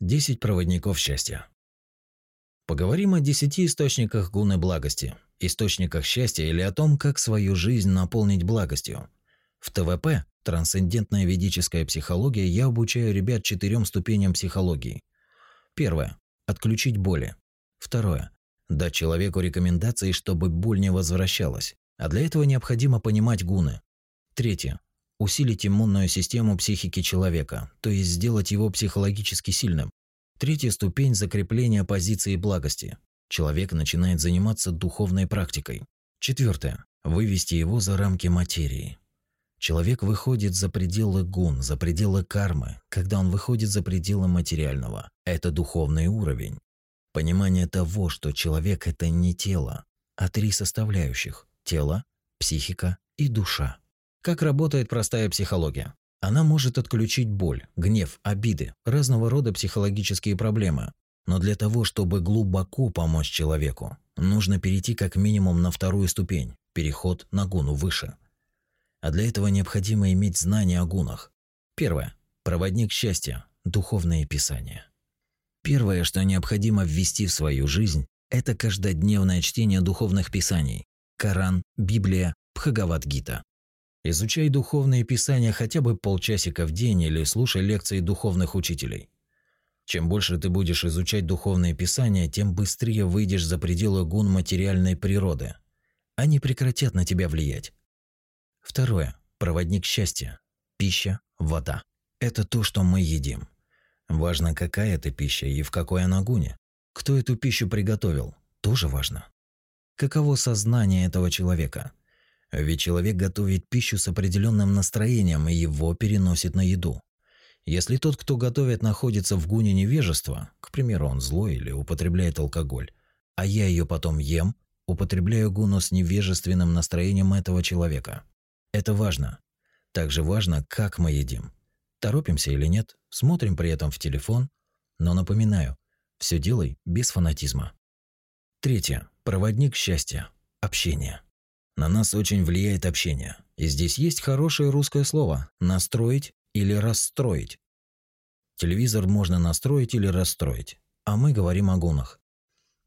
10 проводников счастья. Поговорим о 10 источниках гуны благости, источниках счастья или о том, как свою жизнь наполнить благостью. В ТВП, трансцендентная ведическая психология, я обучаю ребят четырем ступеням психологии. Первое отключить боли. Второе дать человеку рекомендации, чтобы боль не возвращалась. А для этого необходимо понимать гуны. Третье усилить иммунную систему психики человека, то есть сделать его психологически сильным. Третья ступень закрепления позиции благости. Человек начинает заниматься духовной практикой. Четвертое вывести его за рамки материи. Человек выходит за пределы гун, за пределы кармы, когда он выходит за пределы материального. Это духовный уровень. Понимание того, что человек это не тело, а три составляющих: тело, психика и душа. Как работает простая психология? Она может отключить боль, гнев, обиды, разного рода психологические проблемы. Но для того, чтобы глубоко помочь человеку, нужно перейти как минимум на вторую ступень – переход на гуну выше. А для этого необходимо иметь знания о гунах. Первое. Проводник счастья – духовное писание. Первое, что необходимо ввести в свою жизнь, это каждодневное чтение духовных писаний – Коран, Библия, Бхагавад-гита. Изучай духовные писания хотя бы полчасика в день или слушай лекции духовных учителей. Чем больше ты будешь изучать духовные писания, тем быстрее выйдешь за пределы гун материальной природы. Они прекратят на тебя влиять. Второе. Проводник счастья. Пища, вода. Это то, что мы едим. Важно, какая это пища и в какой она гуне. Кто эту пищу приготовил, тоже важно. Каково сознание этого человека – ведь человек готовит пищу с определенным настроением и его переносит на еду. Если тот, кто готовит, находится в гуне невежества, к примеру, он злой или употребляет алкоголь, а я ее потом ем, употребляю гуну с невежественным настроением этого человека. Это важно. Также важно, как мы едим. Торопимся или нет, смотрим при этом в телефон, но напоминаю, все делай без фанатизма. Третье. Проводник счастья. Общение. На нас очень влияет общение. И здесь есть хорошее русское слово «настроить» или «расстроить». Телевизор можно настроить или расстроить, а мы говорим о гунах.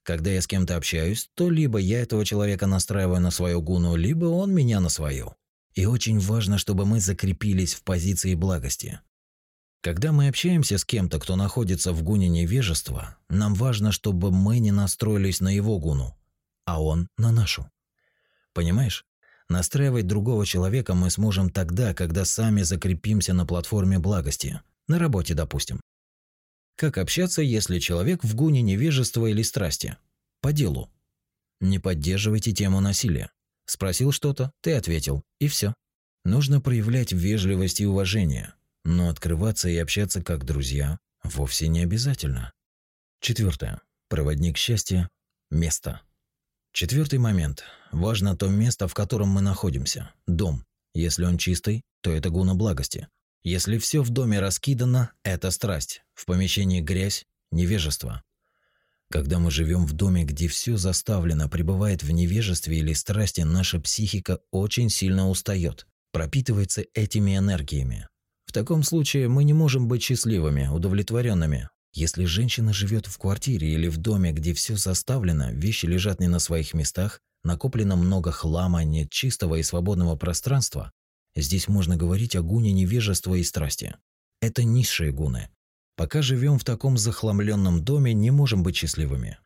Когда я с кем-то общаюсь, то либо я этого человека настраиваю на свою гуну, либо он меня на свою. И очень важно, чтобы мы закрепились в позиции благости. Когда мы общаемся с кем-то, кто находится в гуне невежества, нам важно, чтобы мы не настроились на его гуну, а он на нашу. Понимаешь? Настраивать другого человека мы сможем тогда, когда сами закрепимся на платформе благости. На работе, допустим. Как общаться, если человек в гуне невежества или страсти? По делу. Не поддерживайте тему насилия. Спросил что-то, ты ответил, и все. Нужно проявлять вежливость и уважение, но открываться и общаться как друзья вовсе не обязательно. Четвертое. Проводник счастья – место. Четвертый момент. Важно то место, в котором мы находимся. Дом. Если он чистый, то это гуна благости. Если все в доме раскидано, это страсть. В помещении грязь, невежество. Когда мы живем в доме, где все заставлено, пребывает в невежестве или страсти, наша психика очень сильно устает, пропитывается этими энергиями. В таком случае мы не можем быть счастливыми, удовлетворенными, если женщина живет в квартире или в доме, где все заставлено, вещи лежат не на своих местах, накоплено много хлама, нет чистого и свободного пространства, здесь можно говорить о гуне невежества и страсти. Это низшие гуны. Пока живем в таком захламленном доме, не можем быть счастливыми.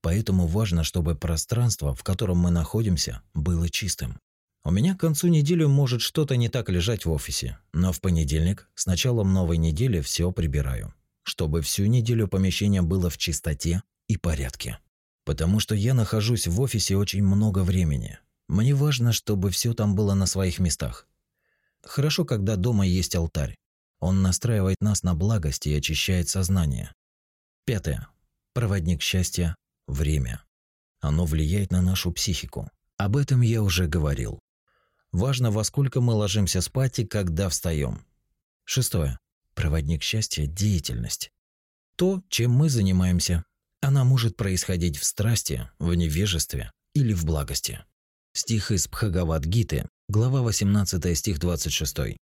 Поэтому важно, чтобы пространство, в котором мы находимся, было чистым. У меня к концу недели может что-то не так лежать в офисе, но в понедельник, с началом новой недели, все прибираю чтобы всю неделю помещение было в чистоте и порядке. Потому что я нахожусь в офисе очень много времени. Мне важно, чтобы все там было на своих местах. Хорошо, когда дома есть алтарь. Он настраивает нас на благость и очищает сознание. Пятое. Проводник счастья – время. Оно влияет на нашу психику. Об этом я уже говорил. Важно, во сколько мы ложимся спать и когда встаем. Шестое. Проводник счастья – деятельность. То, чем мы занимаемся. Она может происходить в страсти, в невежестве или в благости. Стих из Бхагавад-гиты, глава 18, стих 26.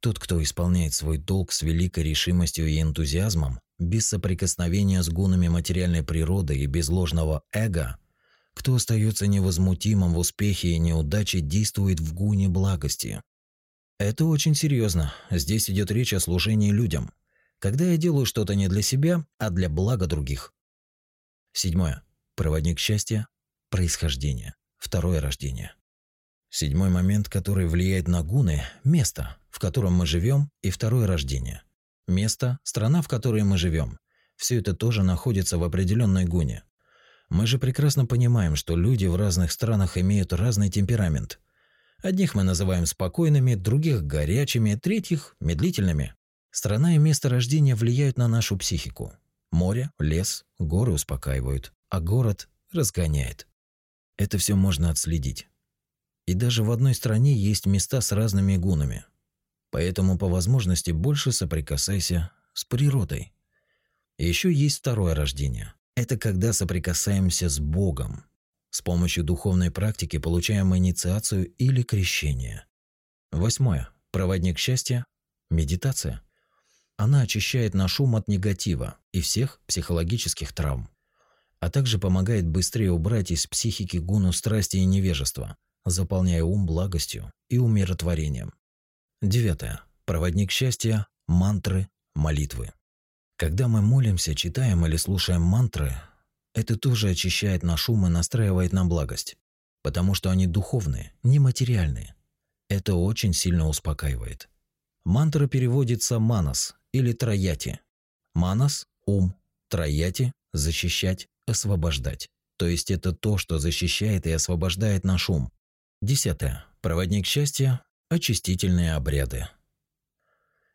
Тот, кто исполняет свой долг с великой решимостью и энтузиазмом, без соприкосновения с гунами материальной природы и без ложного эго, кто остается невозмутимым в успехе и неудаче, действует в гуне благости. Это очень серьезно. Здесь идет речь о служении людям. Когда я делаю что-то не для себя, а для блага других. Седьмое. Проводник счастья – происхождение. Второе рождение. Седьмой момент, который влияет на гуны – место, в котором мы живем, и второе рождение. Место, страна, в которой мы живем. Все это тоже находится в определенной гуне. Мы же прекрасно понимаем, что люди в разных странах имеют разный темперамент. Одних мы называем спокойными, других – горячими, третьих – медлительными. Страна и место рождения влияют на нашу психику. Море, лес, горы успокаивают, а город разгоняет. Это все можно отследить. И даже в одной стране есть места с разными гунами. Поэтому по возможности больше соприкасайся с природой. Еще есть второе рождение. Это когда соприкасаемся с Богом. С помощью духовной практики получаем инициацию или крещение. Восьмое. Проводник счастья – медитация. Она очищает наш ум от негатива и всех психологических травм, а также помогает быстрее убрать из психики гуну страсти и невежества, заполняя ум благостью и умиротворением. Девятое. Проводник счастья – мантры, молитвы. Когда мы молимся, читаем или слушаем мантры, это тоже очищает наш ум и настраивает на благость, потому что они духовные, нематериальные. Это очень сильно успокаивает. Мантра переводится «манас» или «трояти». «Манас» – ум, «трояти» – защищать, освобождать. То есть это то, что защищает и освобождает наш ум. Десятое. Проводник счастья – очистительные обряды.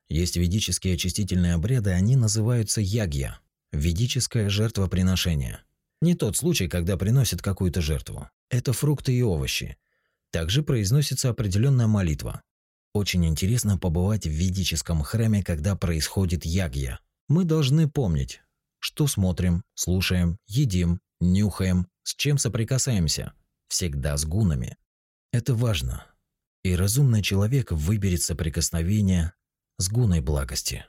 Есть ведические очистительные обряды, они называются ягья – ведическое жертвоприношение. Не тот случай, когда приносят какую-то жертву. Это фрукты и овощи. Также произносится определенная молитва. Очень интересно побывать в ведическом храме, когда происходит ягья. Мы должны помнить, что смотрим, слушаем, едим, нюхаем, с чем соприкасаемся. Всегда с гунами. Это важно. И разумный человек выберет соприкосновение с гуной благости.